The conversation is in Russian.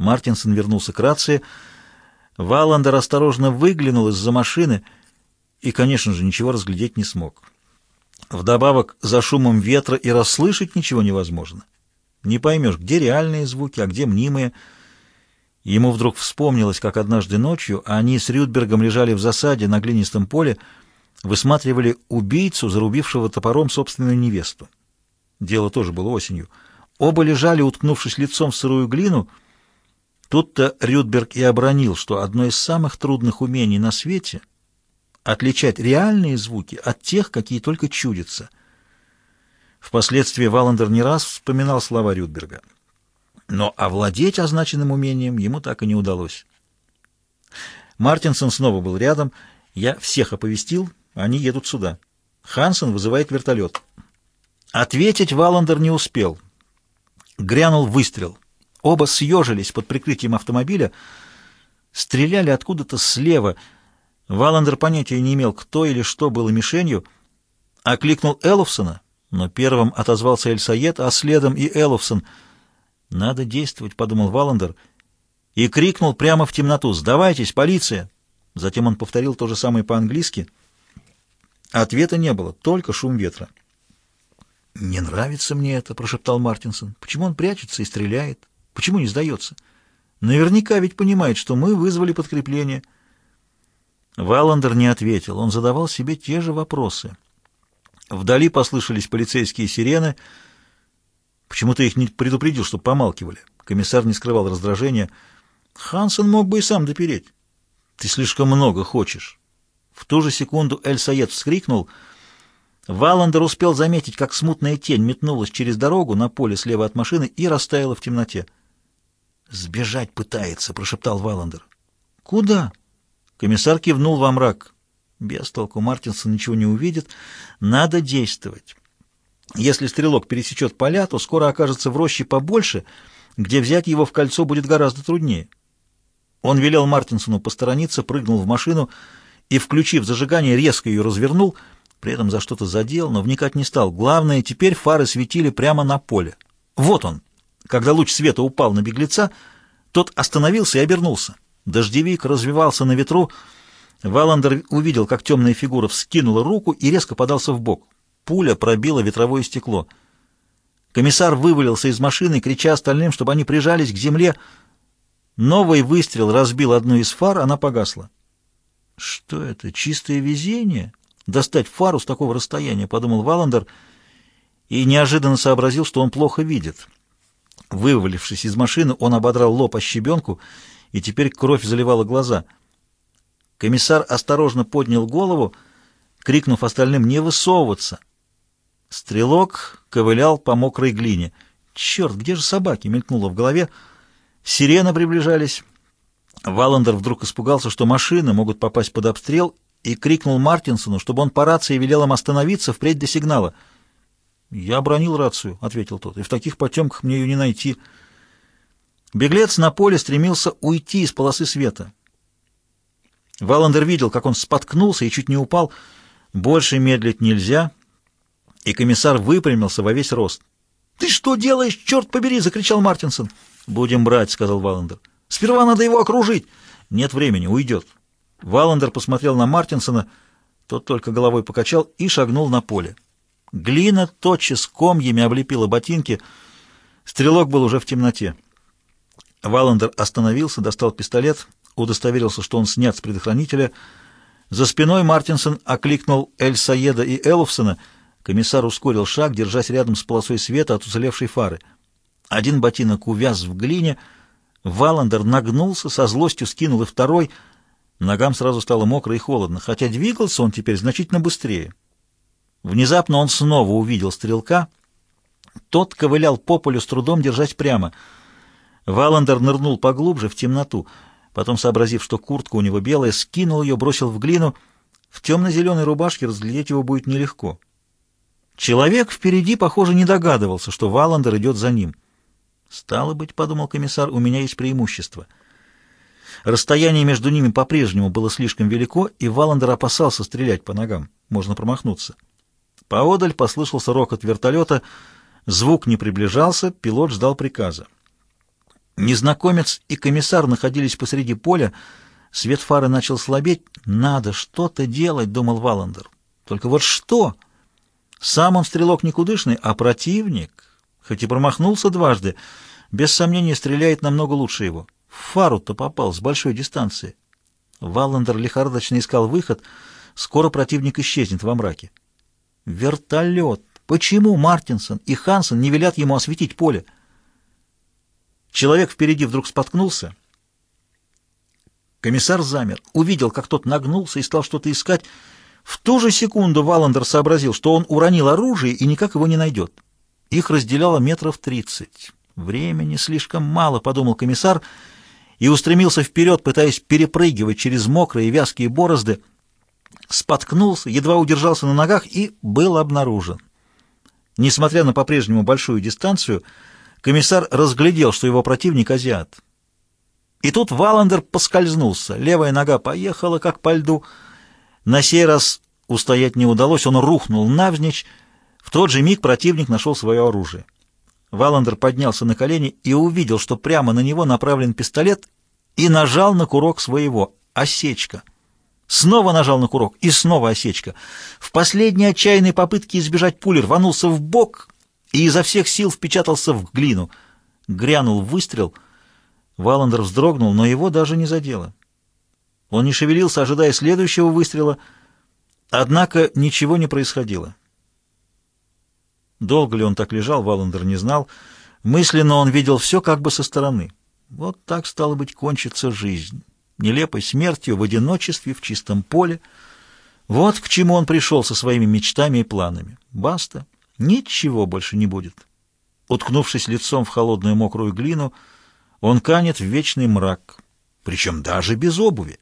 Мартинсон вернулся к рации. Валандер осторожно выглянул из-за машины и, конечно же, ничего разглядеть не смог. Вдобавок, за шумом ветра и расслышать ничего невозможно. Не поймешь, где реальные звуки, а где мнимые. Ему вдруг вспомнилось, как однажды ночью они с Рюдбергом лежали в засаде на глинистом поле, высматривали убийцу, зарубившего топором собственную невесту. Дело тоже было осенью. Оба лежали, уткнувшись лицом в сырую глину. Тут-то Рюдберг и обронил, что одно из самых трудных умений на свете — отличать реальные звуки от тех, какие только чудятся. Впоследствии Валандер не раз вспоминал слова Рюдберга. Но овладеть означенным умением ему так и не удалось. Мартинсон снова был рядом. Я всех оповестил, они едут сюда. Хансен вызывает вертолет. Ответить Валандер не успел. Грянул выстрел. Оба съежились под прикрытием автомобиля, стреляли откуда-то слева. Валандер понятия не имел, кто или что было мишенью, окликнул Эллофсона, но первым отозвался Эль-Саед, а следом и Эллофсон. «Надо действовать», — подумал Валандер, и крикнул прямо в темноту «Сдавайтесь, полиция!» Затем он повторил то же самое по-английски. Ответа не было, только шум ветра. «Не нравится мне это», — прошептал Мартинсон. «Почему он прячется и стреляет? Почему не сдается? Наверняка ведь понимает, что мы вызвали подкрепление». Валандер не ответил. Он задавал себе те же вопросы. Вдали послышались полицейские сирены. Почему ты их не предупредил, чтобы помалкивали? Комиссар не скрывал раздражения. Хансен мог бы и сам допереть. Ты слишком много хочешь. В ту же секунду Эль-Саед вскрикнул — Валандер успел заметить, как смутная тень метнулась через дорогу на поле слева от машины и растаяла в темноте. «Сбежать пытается», — прошептал Валандер. «Куда?» Комиссар кивнул во мрак. Без толку Мартинсон ничего не увидит. Надо действовать. Если стрелок пересечет поля, то скоро окажется в роще побольше, где взять его в кольцо будет гораздо труднее. Он велел Мартинсону посторониться, прыгнул в машину и, включив зажигание, резко ее развернул — при этом за что-то задел, но вникать не стал. Главное, теперь фары светили прямо на поле. Вот он. Когда луч света упал на беглеца, тот остановился и обернулся. Дождевик развивался на ветру. Валандер увидел, как темная фигура вскинула руку и резко подался в бок. Пуля пробила ветровое стекло. Комиссар вывалился из машины, крича остальным, чтобы они прижались к земле. Новый выстрел разбил одну из фар, она погасла. Что это, чистое везение? достать фару с такого расстояния, подумал Валандер и неожиданно сообразил, что он плохо видит. Вывалившись из машины, он ободрал лоб о щебенку, и теперь кровь заливала глаза. Комиссар осторожно поднял голову, крикнув остальным «Не высовываться!». Стрелок ковылял по мокрой глине. «Черт, где же собаки?» — мелькнуло в голове. Сирены приближались. Валандер вдруг испугался, что машины могут попасть под обстрел, и крикнул Мартинсону, чтобы он по рации велел им остановиться впредь до сигнала. «Я обронил рацию», — ответил тот, — «и в таких потемках мне ее не найти». Беглец на поле стремился уйти из полосы света. Валандер видел, как он споткнулся и чуть не упал. Больше медлить нельзя, и комиссар выпрямился во весь рост. «Ты что делаешь, черт побери!» — закричал Мартинсон. «Будем брать», — сказал Валандер. «Сперва надо его окружить». «Нет времени, уйдет». Валандер посмотрел на Мартинсона, тот только головой покачал и шагнул на поле. Глина тотчас комьями облепила ботинки. Стрелок был уже в темноте. Валандер остановился, достал пистолет, удостоверился, что он снят с предохранителя. За спиной Мартинсон окликнул Эль-Саеда и Эллофсона. Комиссар ускорил шаг, держась рядом с полосой света от уцелевшей фары. Один ботинок увяз в глине. Валандер нагнулся, со злостью скинул и второй — Ногам сразу стало мокро и холодно, хотя двигался он теперь значительно быстрее. Внезапно он снова увидел стрелка. Тот ковылял по полю, с трудом держась прямо. Валандер нырнул поглубже, в темноту. Потом, сообразив, что куртка у него белая, скинул ее, бросил в глину. В темно-зеленой рубашке разглядеть его будет нелегко. Человек впереди, похоже, не догадывался, что Валандер идет за ним. «Стало быть, — подумал комиссар, — у меня есть преимущество». Расстояние между ними по-прежнему было слишком велико, и Валандер опасался стрелять по ногам. Можно промахнуться. Поодаль послышался рокот вертолета. Звук не приближался, пилот ждал приказа. Незнакомец и комиссар находились посреди поля. Свет фары начал слабеть. «Надо что-то делать», — думал Валандер. «Только вот что?» Сам он стрелок никудышный, а противник, хоть и промахнулся дважды, без сомнения стреляет намного лучше его. В фару-то попал с большой дистанции. Валандер лихорадочно искал выход. Скоро противник исчезнет во мраке. Вертолет! Почему Мартинсон и Хансен не велят ему осветить поле? Человек впереди вдруг споткнулся. Комиссар замер, увидел, как тот нагнулся и стал что-то искать. В ту же секунду Валандер сообразил, что он уронил оружие и никак его не найдет. Их разделяло метров тридцать. Времени слишком мало, подумал комиссар, и устремился вперед, пытаясь перепрыгивать через мокрые вязкие борозды. Споткнулся, едва удержался на ногах и был обнаружен. Несмотря на по-прежнему большую дистанцию, комиссар разглядел, что его противник азиат. И тут Валандер поскользнулся, левая нога поехала, как по льду. На сей раз устоять не удалось, он рухнул навзничь. В тот же миг противник нашел свое оружие. Валандер поднялся на колени и увидел, что прямо на него направлен пистолет, и нажал на курок своего. Осечка. Снова нажал на курок, и снова осечка. В последней отчаянной попытке избежать пули рванулся в бок и изо всех сил впечатался в глину. Грянул выстрел. Валандер вздрогнул, но его даже не задело. Он не шевелился, ожидая следующего выстрела, однако ничего не происходило. Долго ли он так лежал, Валандер не знал. Мысленно он видел все как бы со стороны. Вот так, стало быть, кончится жизнь. Нелепой смертью в одиночестве, в чистом поле. Вот к чему он пришел со своими мечтами и планами. Баста. Ничего больше не будет. Уткнувшись лицом в холодную мокрую глину, он канет в вечный мрак, причем даже без обуви.